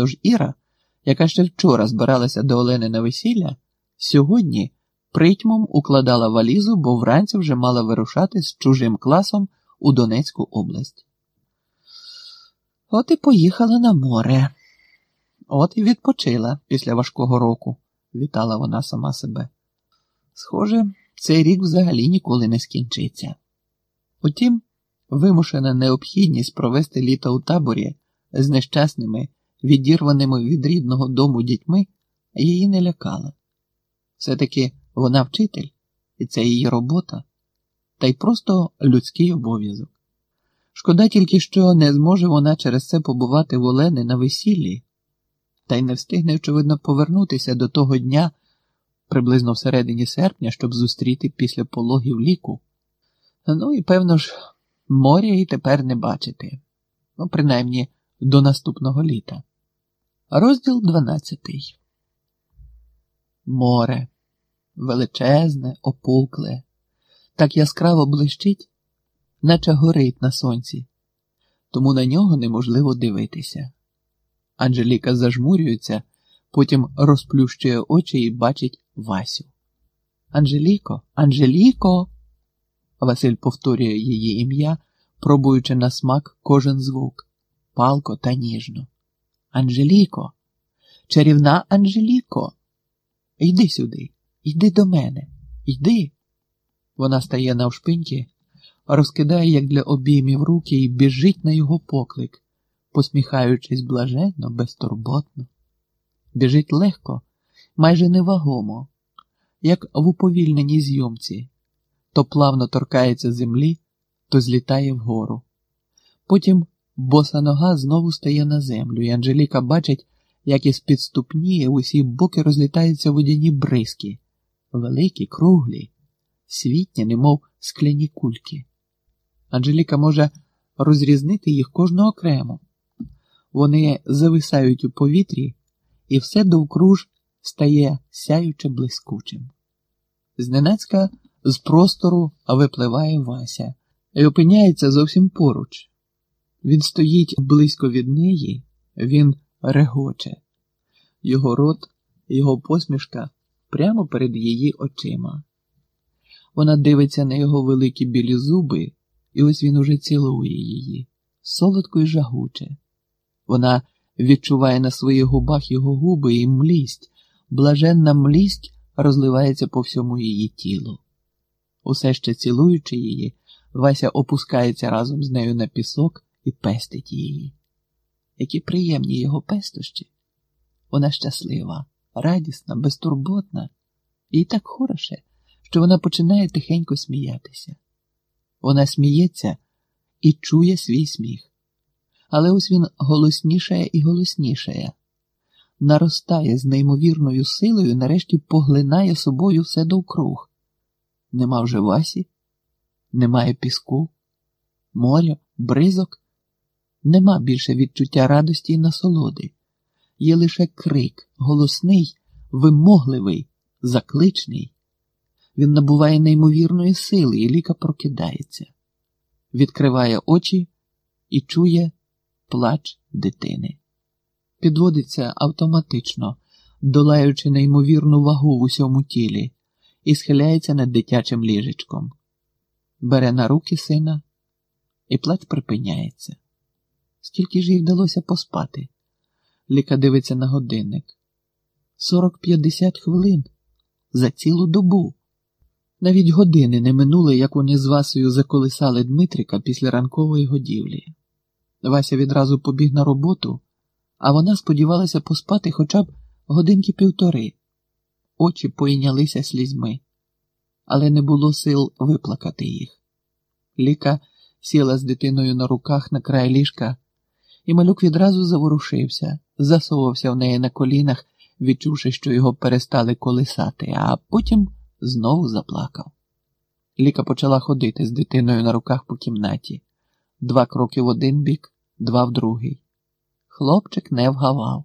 Тож Іра, яка ще вчора збиралася до Олени на весілля, сьогодні притьмом укладала валізу, бо вранці вже мала вирушати з чужим класом у Донецьку область. От і поїхала на море. От і відпочила після важкого року, вітала вона сама себе. Схоже, цей рік взагалі ніколи не скінчиться. Утім, вимушена необхідність провести літо у таборі з нещасними, відірваними від рідного дому дітьми її не лякала. Все-таки вона вчитель, і це її робота, та й просто людський обов'язок. Шкода тільки, що не зможе вона через це побувати в Олени на весіллі, та й не встигне, очевидно, повернутися до того дня приблизно всередині серпня, щоб зустріти після пологів ліку. Ну і певно ж, моря і тепер не бачити, ну, принаймні до наступного літа. Розділ 12. Море величезне, опукле, так яскраво блищить, наче горить на сонці, тому на нього неможливо дивитися. Анжеліка зажмурюється, потім розплющує очі і бачить Васю. Анжеліко, Анжеліко. Василь повторює її ім'я, пробуючи на смак кожен звук, палко та ніжно. Анжеліко, чарівна Анжеліко, йди сюди, йди до мене, йди. Вона стає навшпиньки, розкидає, як для обіймів руки, і біжить на його поклик, посміхаючись блаженно, безтурботно. Біжить легко, майже невагомо, як в уповільненій зйомці, то плавно торкається землі, то злітає вгору. Потім боса нога знову стає на землю, і Анжеліка бачить, як із під ступні в усі боки розлітаються водяні бризки, великі, круглі, світні, немов скляні кульки. Анжеліка може розрізнити їх кожного окремо. Вони зависають у повітрі, і все довкруж стає сяюче блискучим. Зненацька з простору випливає Вася і опиняється зовсім поруч. Він стоїть близько від неї, він регоче, його рот, його посмішка прямо перед її очима. Вона дивиться на його великі білі зуби, і ось він уже цілує її, солодко й жагуче. Вона відчуває на своїх губах його губи і млість, блаженна млість розливається по всьому її тілу. Усе ще цілуючи її, Вася опускається разом з нею на пісок і пестить її. Які приємні його пестощі. Вона щаслива, радісна, безтурботна, і так хороше, що вона починає тихенько сміятися. Вона сміється і чує свій сміх. Але ось він голоснішає і голоснішає, наростає з неймовірною силою, нарешті поглинає собою все довкруг. Нема вже Васі, немає піску, моря, бризок, нема більше відчуття радості і насолоди. Є лише крик, голосний, вимогливий, закличний. Він набуває неймовірної сили, і ліка прокидається, відкриває очі і чує плач дитини. Підводиться автоматично, долаючи неймовірну вагу в усьому тілі, і схиляється над дитячим ліжечком, бере на руки сина, і плач припиняється. Скільки ж їй вдалося поспати? Ліка дивиться на годинник. Сорок-п'ятдесят хвилин за цілу добу. Навіть години не минули, як вони з Васею заколисали Дмитрика після ранкової годівлі. Вася відразу побіг на роботу, а вона сподівалася поспати хоча б годинки півтори. Очі пойнялися слізьми, але не було сил виплакати їх. Ліка сіла з дитиною на руках на край ліжка, і малюк відразу заворушився, засовався в неї на колінах, відчувши, що його перестали колисати, а потім знову заплакав. Ліка почала ходити з дитиною на руках по кімнаті, два кроки в один бік, два в другий. Хлопчик не вгавав.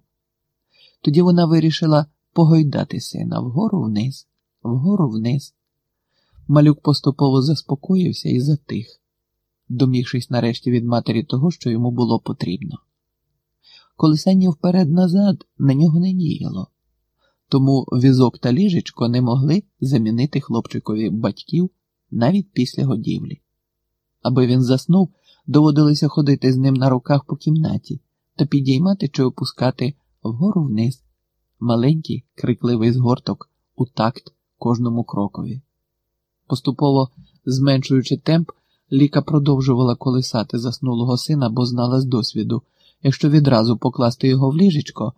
Тоді вона вирішила погойдати сина вгору вниз, вгору вниз. Малюк поступово заспокоївся і затих, домігшись нарешті від матері того, що йому було потрібно. колесання вперед-назад на нього не діяло, тому візок та ліжечко не могли замінити хлопчикові батьків навіть після годівлі. Аби він заснув, доводилося ходити з ним на руках по кімнаті та підіймати чи опускати вгору вниз маленький крикливий згорток у такт кожному крокові. Поступово зменшуючи темп, Ліка продовжувала колисати заснулого сина, бо знала з досвіду, якщо відразу покласти його в ліжечко,